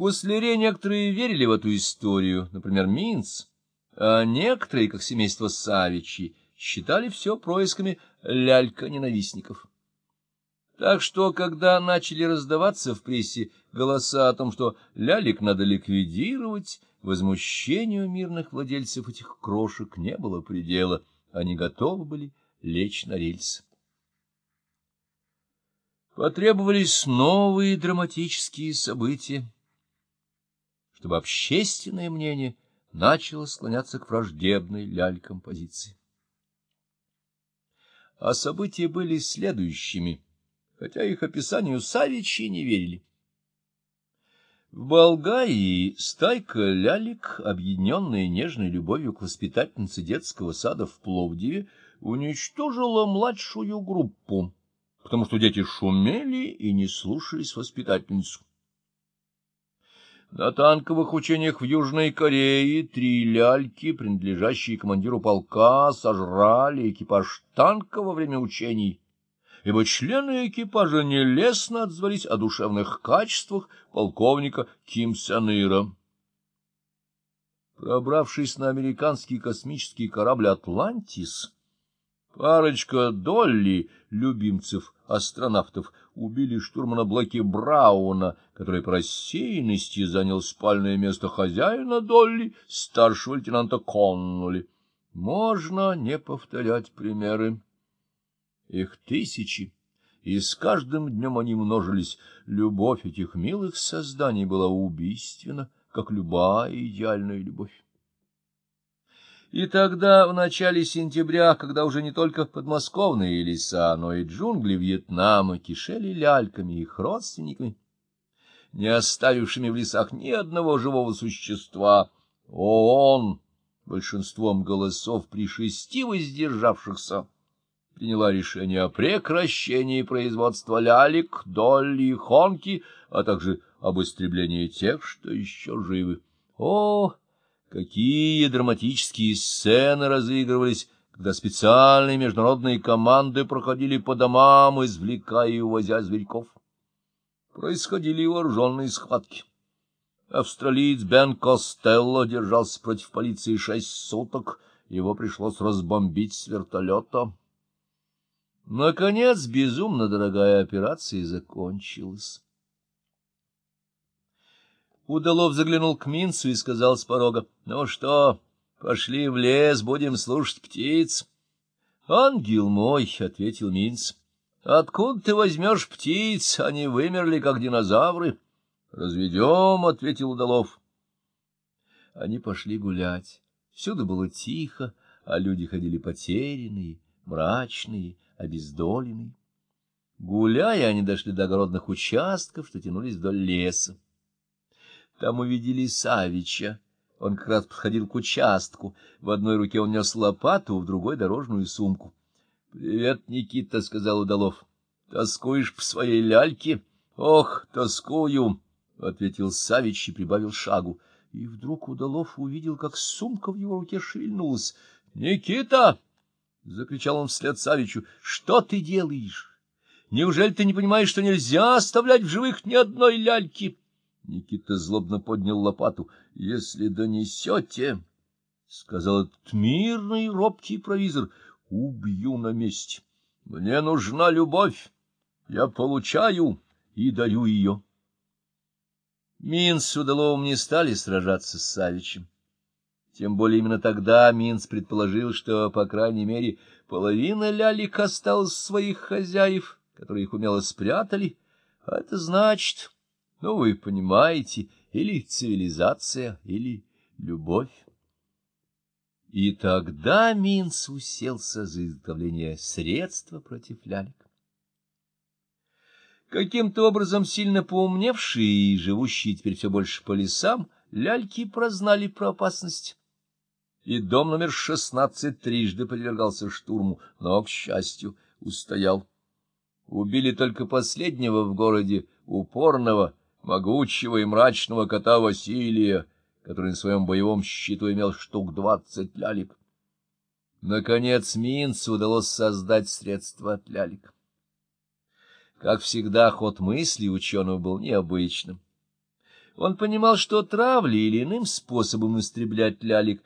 гусляре некоторые верили в эту историю, например, Минц, а некоторые, как семейство Савичи, считали все происками лялька-ненавистников. Так что, когда начали раздаваться в прессе голоса о том, что лялик надо ликвидировать, возмущению мирных владельцев этих крошек не было предела, они готовы были лечь на рельсы. Потребовались новые драматические события, чтобы общественное мнение начало склоняться к враждебной лялькам позиции. А события были следующими — хотя их описанию Савичи не верили. В Болгарии стайка лялик, объединенная нежной любовью к воспитательнице детского сада в Пловдиве, уничтожила младшую группу, потому что дети шумели и не слушались воспитательницу. На танковых учениях в Южной Корее три ляльки, принадлежащие командиру полка, сожрали экипаж танка во время учений ибо члены экипажа нелестно отзвались о душевных качествах полковника Ким Сен Ира. Пробравшись на американский космический корабль «Атлантис», парочка Долли, любимцев астронавтов, убили штурмана Блэки Брауна, который по рассеянности занял спальное место хозяина Долли, старшего лейтенанта Коннули. Можно не повторять примеры. Их тысячи, и с каждым днем они множились. Любовь этих милых созданий была убийственна, как любая идеальная любовь. И тогда, в начале сентября, когда уже не только подмосковные леса, но и джунгли Вьетнама кишели ляльками и их родственниками, не оставившими в лесах ни одного живого существа, ООН большинством голосов при шести воздержавшихся приняла решение о прекращении производства лялек, долли и хонки, а также об истреблении тех, что еще живы. О, какие драматические сцены разыгрывались, когда специальные международные команды проходили по домам, извлекая и увозя зверьков. Происходили вооруженные схватки. Австралиец Бен Костелло держался против полиции шесть суток, его пришлось разбомбить с вертолета. Наконец, безумно дорогая операция закончилась. Удалов заглянул к Минцу и сказал с порога, — Ну что, пошли в лес, будем слушать птиц. — Ангел мой, — ответил Минц, — откуда ты возьмешь птиц? Они вымерли, как динозавры. — Разведем, — ответил Удалов. Они пошли гулять. Всюду было тихо, а люди ходили потерянные, мрачные, обездоленный. Гуляя, они дошли до огородных участков, что тянулись вдоль леса. Там увидели Савича. Он как раз подходил к участку. В одной руке он нес лопату, в другой — дорожную сумку. — Привет, Никита, — сказал Удалов. — Тоскуешь по своей ляльке? — Ох, тоскую, — ответил Савич и прибавил шагу. И вдруг Удалов увидел, как сумка в его руке шевельнулась. — Никита! — закричал он вслед Савичу. — Что ты делаешь? Неужели ты не понимаешь, что нельзя оставлять в живых ни одной ляльки? Никита злобно поднял лопату. — Если донесете, — сказал этот мирный робкий провизор, — убью на месте. Мне нужна любовь. Я получаю и дарю ее. Мин с Удаловым не стали сражаться с Савичем. Тем более именно тогда Минц предположил, что, по крайней мере, половина лялик осталась своих хозяев, которые их умело спрятали. А это значит, ну, вы понимаете, или цивилизация, или любовь. И тогда Минц уселся за изготовление средства против лялик. Каким-то образом сильно поумневшие и живущие теперь все больше по лесам, ляльки прознали про опасность и дом номер шестнадцать трижды подвергался штурму, но, к счастью, устоял. Убили только последнего в городе, упорного, могучего и мрачного кота Василия, который на своем боевом щиту имел штук двадцать лялик. Наконец Минцу удалось создать средства от лялик. Как всегда, ход мысли ученого был необычным. Он понимал, что травли или иным способом истреблять лялек